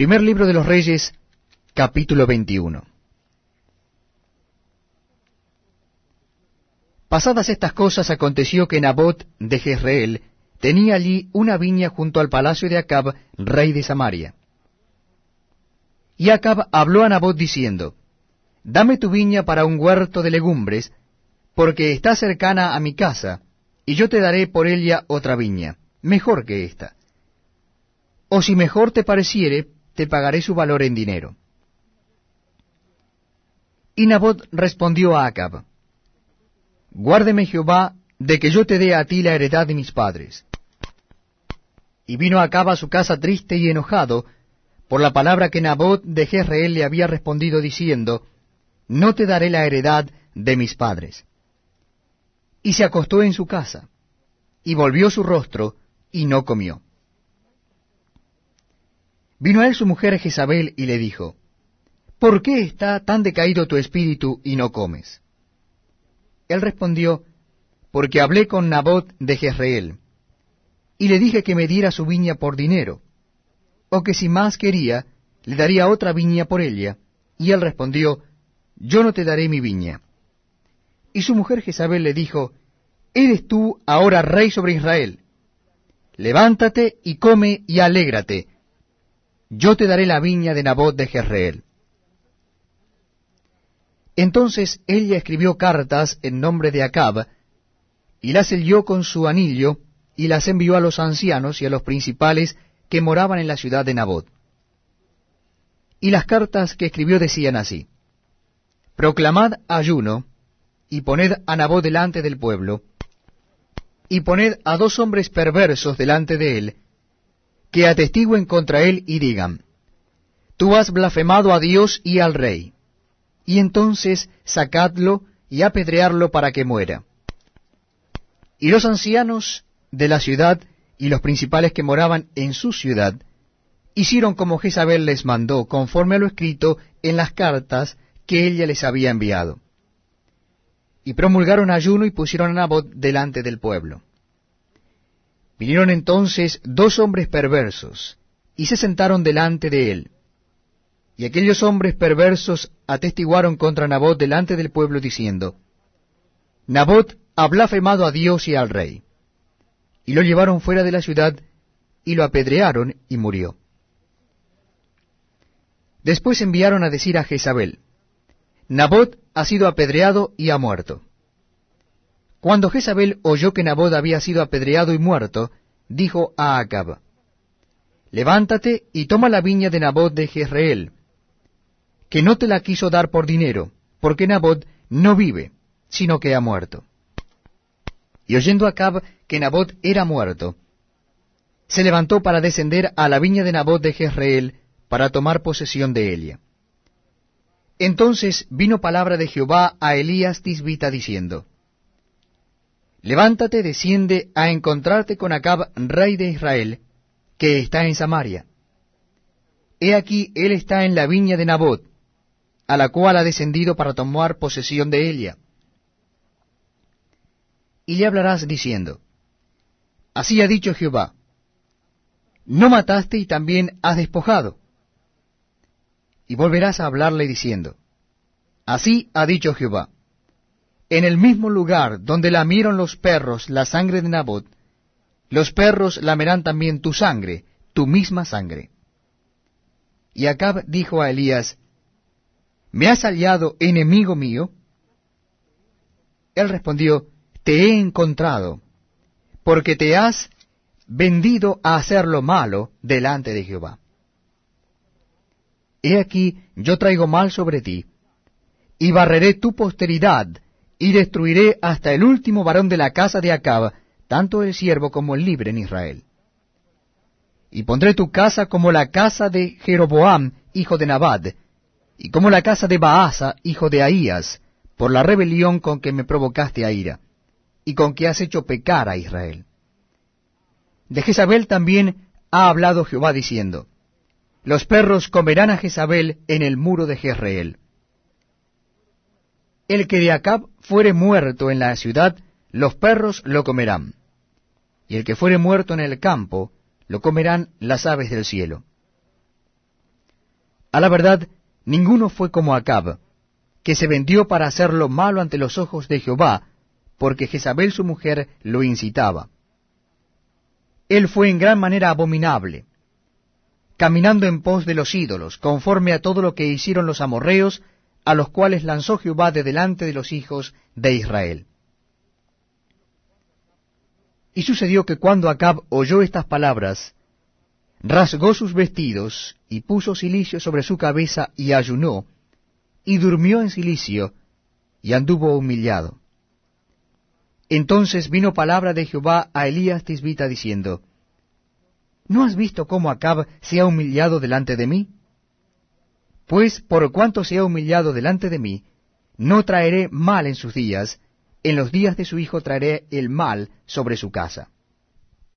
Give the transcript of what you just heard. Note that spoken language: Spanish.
Primer libro de los Reyes, capítulo 21. Pasadas estas cosas aconteció que Nabot de Jezreel tenía allí una viña junto al palacio de Acab, rey de Samaria. Y Acab habló a Nabot diciendo, Dame tu viña para un huerto de legumbres, porque está cercana a mi casa, y yo te daré por ella otra viña, mejor que esta. O si mejor te pareciere, te pagaré su valor en dinero. Y Nabot respondió a Acab, Guárdeme Jehová de que yo te dé a ti la heredad de mis padres. Y vino Acab a su casa triste y enojado por la palabra que Nabot de Jezreel le había respondido diciendo, No te daré la heredad de mis padres. Y se acostó en su casa, y volvió su rostro, y no comió. Vino a él su mujer Jezabel y le dijo, ¿Por qué está tan decaído tu espíritu y no comes? Él respondió, Porque hablé con Nabot de Jezreel, y le dije que me diera su viña por dinero, o que si más quería, le daría otra viña por ella. Y él respondió, Yo no te daré mi viña. Y su mujer Jezabel le dijo, ¿Eres tú ahora rey sobre Israel? Levántate y come y alégrate, yo te daré la viña de Nabot de Jezreel. Entonces ella escribió cartas en nombre de Acab, y las selló con su anillo, y las envió a los ancianos y a los principales que moraban en la ciudad de Nabot. Y las cartas que escribió decían así, Proclamad ayuno, y poned a Nabot delante del pueblo, y poned a dos hombres perversos delante de él, que atestiguen contra él y digan, Tú has blasfemado a Dios y al rey, y entonces sacadlo y apedrearlo para que muera. Y los ancianos de la ciudad y los principales que moraban en su ciudad hicieron como Jezabel les mandó, conforme a lo escrito en las cartas que ella les había enviado. Y promulgaron ayuno y pusieron a Nabot delante del pueblo. Vinieron entonces dos hombres perversos, y se sentaron delante de él. Y aquellos hombres perversos atestiguaron contra Nabot delante del pueblo, diciendo, Nabot ha blasfemado a Dios y al rey. Y lo llevaron fuera de la ciudad, y lo apedrearon, y murió. Después enviaron a decir a Jezabel, Nabot ha sido apedreado y ha muerto. Cuando Jezabel oyó que Nabot había sido apedreado y muerto, dijo a Acab, Levántate y toma la viña de Nabot de Jezreel, que no te la quiso dar por dinero, porque Nabot no vive, sino que ha muerto. Y oyendo Acab que Nabot era muerto, se levantó para descender a la viña de Nabot de Jezreel para tomar posesión de ella. Entonces vino palabra de Jehová a Elías Tisbita diciendo, Levántate, desciende a encontrarte con Acab, rey de Israel, que está en Samaria. He aquí, él está en la viña de Nabot, a la cual ha descendido para tomar posesión de ella. Y le hablarás diciendo, Así ha dicho Jehová, no mataste y también has despojado. Y volverás a hablarle diciendo, Así ha dicho Jehová, en el mismo lugar donde lamieron los perros la sangre de Nabot, los perros lamerán también tu sangre, tu misma sangre. Y Acab dijo a Elías, ¿Me has hallado enemigo mío? Él respondió, Te he encontrado, porque te has vendido a hacer lo malo delante de Jehová. He aquí, yo traigo mal sobre ti, y barreré tu posteridad y destruiré hasta el último varón de la casa de Acab, tanto el siervo como el libre en Israel. Y pondré tu casa como la casa de Jeroboam, hijo de Nabad, y como la casa de Baasa, hijo de Ahías, por la rebelión con que me provocaste a ira, y con que has hecho pecar a Israel. De Jezabel también ha hablado Jehová diciendo, Los perros comerán a Jezabel en el muro de Jezreel. El que de Acab fuere muerto en la ciudad, los perros lo comerán. Y el que fuere muerto en el campo, lo comerán las aves del cielo. A la verdad, ninguno fue como Acab, que se vendió para hacer lo malo ante los ojos de Jehová, porque Jezabel su mujer lo incitaba. Él fue en gran manera abominable, caminando en pos de los ídolos, conforme a todo lo que hicieron los amorreos, a los cuales lanzó Jehová de delante de los hijos de Israel. Y sucedió que cuando Acab oyó estas palabras, rasgó sus vestidos y puso cilicio sobre su cabeza y ayunó, y durmió en cilicio, y anduvo humillado. Entonces vino palabra de Jehová a Elías Tisbita diciendo, ¿No has visto cómo Acab se ha humillado delante de mí? Pues por cuanto se ha humillado delante de mí, no traeré mal en sus días, en los días de su hijo traeré el mal sobre su casa.